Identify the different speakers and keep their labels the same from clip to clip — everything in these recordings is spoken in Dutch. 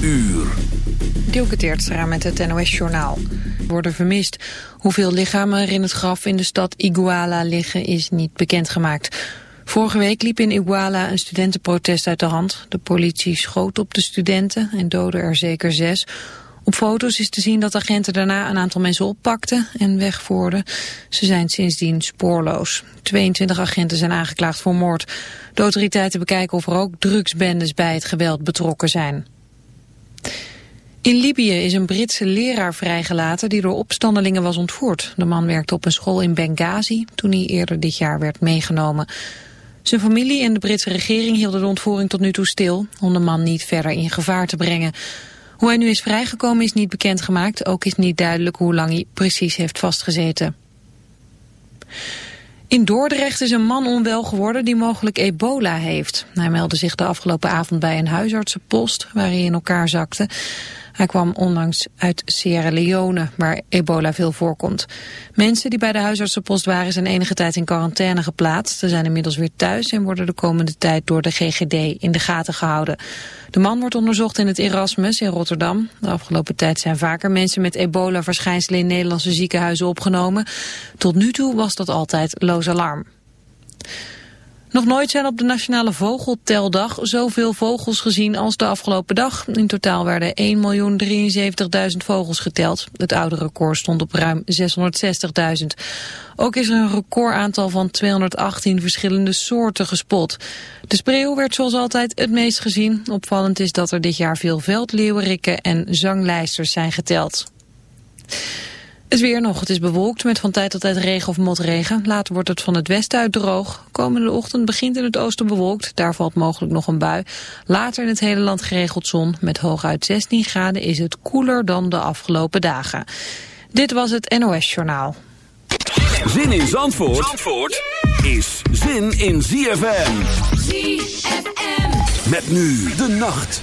Speaker 1: uur.
Speaker 2: Teertstra met het NOS-journaal. Worden vermist. Hoeveel lichamen er in het graf in de stad Iguala liggen is niet bekendgemaakt. Vorige week liep in Iguala een studentenprotest uit de hand. De politie schoot op de studenten en doodde er zeker zes. Op foto's is te zien dat agenten daarna een aantal mensen oppakten en wegvoerden. Ze zijn sindsdien spoorloos. 22 agenten zijn aangeklaagd voor moord. De autoriteiten bekijken of er ook drugsbendes bij het geweld betrokken zijn. In Libië is een Britse leraar vrijgelaten die door opstandelingen was ontvoerd. De man werkte op een school in Benghazi toen hij eerder dit jaar werd meegenomen. Zijn familie en de Britse regering hielden de ontvoering tot nu toe stil... om de man niet verder in gevaar te brengen. Hoe hij nu is vrijgekomen is niet bekendgemaakt. Ook is niet duidelijk hoe lang hij precies heeft vastgezeten. In Dordrecht is een man onwel geworden die mogelijk ebola heeft. Hij meldde zich de afgelopen avond bij een huisartsenpost waar hij in elkaar zakte. Hij kwam onlangs uit Sierra Leone, waar ebola veel voorkomt. Mensen die bij de huisartsenpost waren zijn enige tijd in quarantaine geplaatst. Ze zijn inmiddels weer thuis en worden de komende tijd door de GGD in de gaten gehouden. De man wordt onderzocht in het Erasmus in Rotterdam. De afgelopen tijd zijn vaker mensen met ebola-verschijnselen in Nederlandse ziekenhuizen opgenomen. Tot nu toe was dat altijd loos alarm. Nog nooit zijn op de Nationale Vogelteldag zoveel vogels gezien als de afgelopen dag. In totaal werden 1.073.000 vogels geteld. Het oude record stond op ruim 660.000. Ook is er een recordaantal van 218 verschillende soorten gespot. De spreeuw werd zoals altijd het meest gezien. Opvallend is dat er dit jaar veel veldleeuwerikken en zanglijsters zijn geteld. Het weer nog. Het is bewolkt met van tijd tot tijd regen of motregen. Later wordt het van het westen uit droog. Komende ochtend begint in het oosten bewolkt. Daar valt mogelijk nog een bui. Later in het hele land geregeld zon. Met hooguit 16 graden is het koeler dan de afgelopen dagen. Dit was het NOS Journaal.
Speaker 1: Zin in Zandvoort, Zandvoort is zin in ZFM. ZFM. Met nu de nacht.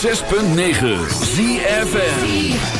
Speaker 3: 106.9 ZFM.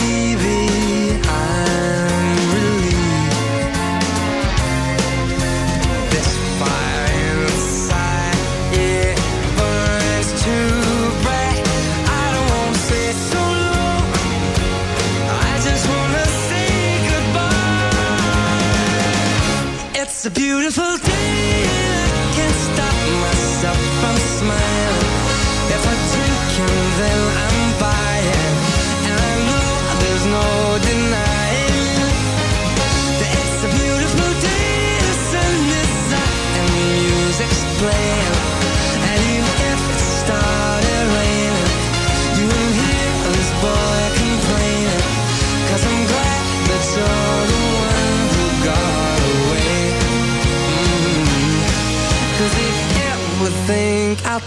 Speaker 4: It's a beautiful day, and I can't stop myself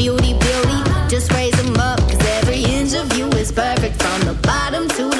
Speaker 5: beauty, beauty. Just raise them up, cause every inch of you is perfect from the bottom to the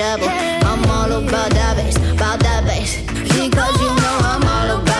Speaker 5: trouble. I'm all about that bass, about that bass. Because you know I'm all about